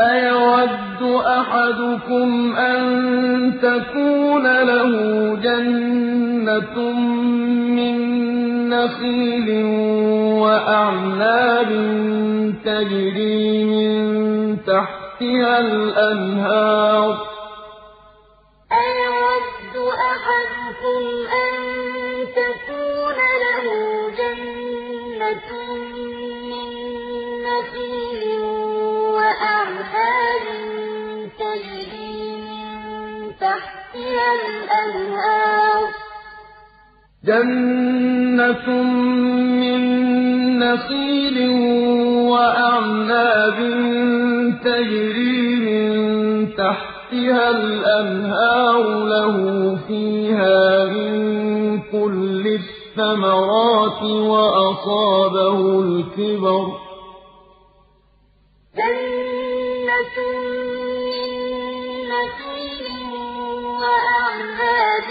أَيَوَدُّ أَحَدُكُمْ أَن تَكُونَ لَهُ جَنَّةٌ مِّن نَّخِيلٍ وَأَعْنَابٍ تَجْرِي مِن تَحْتِهَا الْأَنْهَارُ ۚ أَيَوَدُّ أَحَدُكُمْ أَن تَكُونَ لَهُ جَنَّةٌ مِّن نَّخِيلٍ وأنهار تجري من تحتها الأنهار؟ جنة من نخيل وأعناب تجري من تحتها الأنهار له فيها من كل الثمرات وأصابه الكبر. جنة أمة من مسيح وأعمال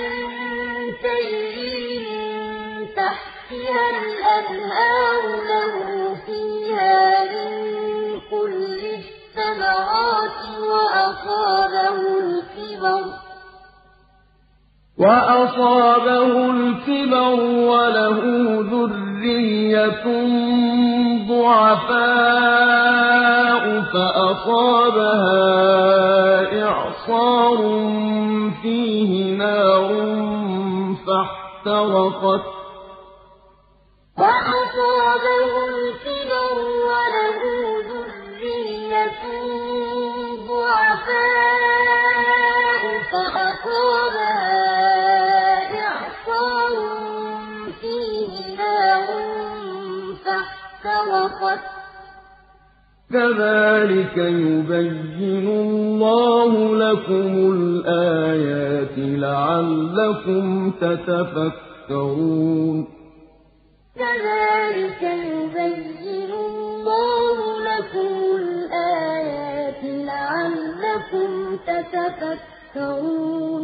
تجري من تحتها الأنهار له فيها من كل الثمرات وأصابه الكبر وأصابه الكبر وله ذرية ضعفاء فأصابها إعصار فيه نار فاحترقت. وأصابه الكبر وله ذرية ضعفاء فأصابها إعصار فيه نار فاحترقت. كذلك يبين الله لكم الآيات لعلكم تتفكرون. كذلك يبين الله لكم الآيات لعلكم تتفكرون.